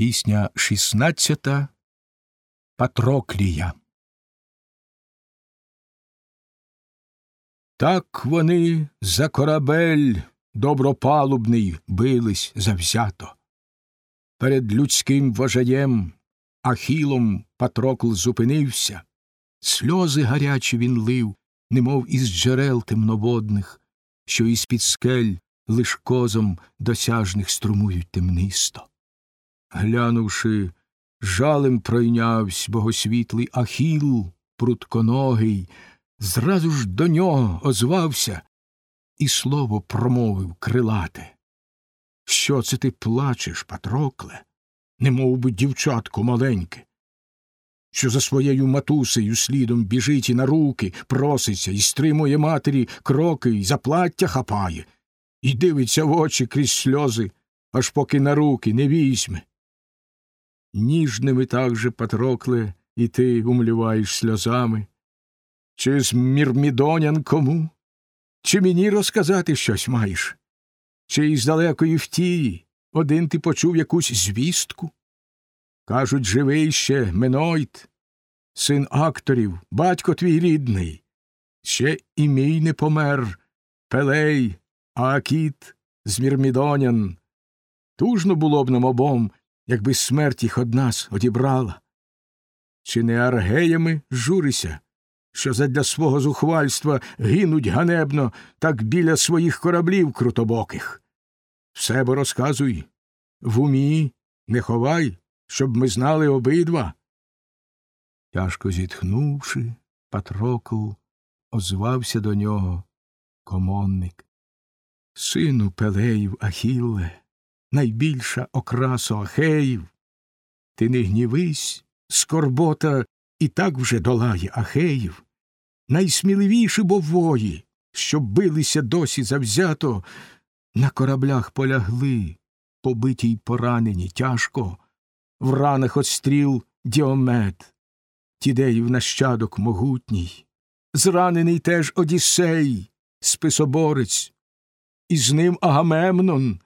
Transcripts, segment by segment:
Пісня шістнадцята Патроклія. Так вони за корабель добропалубний бились завзято. Перед людським вожаєм Ахілом Патрокл зупинився, сльози гарячі він лив, немов із джерел темноводних, що із під скель лиш козом досяжних струмують темнисто. Глянувши, жалем пройнявсь богосвітлий Ахіл, прутконогий, зразу ж до нього озвався і слово промовив крилате. Що це ти плачеш, Патрокле? Не мов би дівчатко маленьке, що за своєю матусею слідом біжить і на руки, проситься і стримує матері кроки, і за плаття хапає, і дивиться в очі крізь сльози, аж поки на руки не візьме. Ніжними так же, Патрокле, і ти умліваєш сльозами. Чи з мірмідонян кому? Чи мені розказати щось маєш? Чи із далекої втії один ти почув якусь звістку? Кажуть, живий ще Менойт, син акторів, батько твій рідний. Ще і мій не помер, Пелей, Аакіт з Мірмідонян. Тужно було б нам обом, якби смерть їх од нас одібрала. Чи не аргеями журися, що задля свого зухвальства гинуть ганебно так біля своїх кораблів крутобоких? Все бо розказуй в умі не ховай, щоб ми знали обидва. Тяжко зітхнувши, Патрокл озвався до нього комонник. Сину Пелеїв Ахілле, найбільша окрасо Ахеїв. Ти не гнівись, скорбота і так вже долає Ахеїв. Найсміливіші бової, що билися досі завзято, на кораблях полягли, побиті й поранені тяжко, в ранах от стріл діомет, тідеїв нащадок могутній, зранений теж Одіссей, списоборець, і з ним Агамемнон.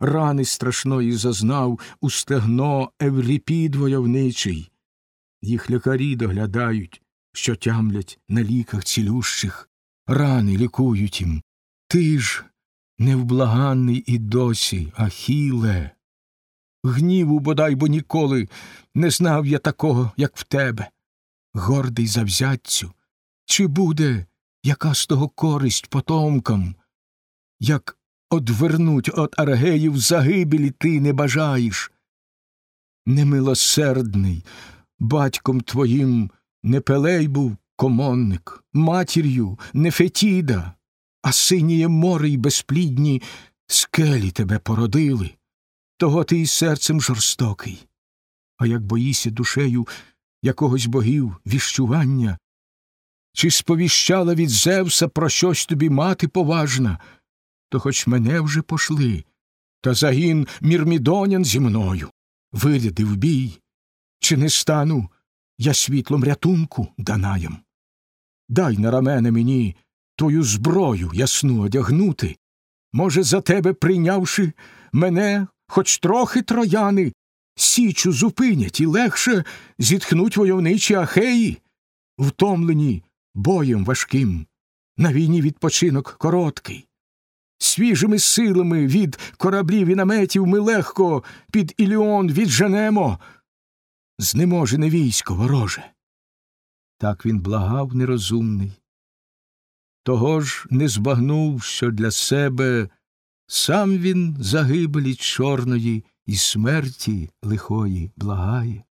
Рани страшної зазнав у стегно Евріпід войовничий. Їх лікарі доглядають, що тямлять на ліках цілющих, рани лікують їм. Ти ж невблаганний і досі, Ахіле. Гніву бодай бо ніколи не знав я такого, як в тебе. Гордий завзятцю, чи буде яка з того користь потомкам, як одвернуть от аргеїв загибелі ти не бажаєш? Немилосердний, батьком твоїм не Пелей був комонник, матір'ю не Фетіда, а синіє море й безплідні скелі тебе породили. Того ти із серцем жорстокий. А як боїся душею якогось богів віщування, чи сповіщала від Зевса про щось тобі мати поважна, то хоч мене вже пошли, та загін мірмідонян зі мною вирядив бій, чи не стану я світлом рятунку данаєм. Дай на рамене мені твою зброю ясну одягнути. Може, за тебе прийнявши мене, хоч трохи трояни, січу зупинять і легше зітхнуть войовничі ахеї, втомлені боєм важким, на війні відпочинок короткий. Свіжими силами від кораблів і наметів ми легко під Іліон відженемо. Знеможене військо вороже. Так він благав нерозумний. Того ж не збагнув, що для себе сам він загибелі чорної і смерті лихої благає.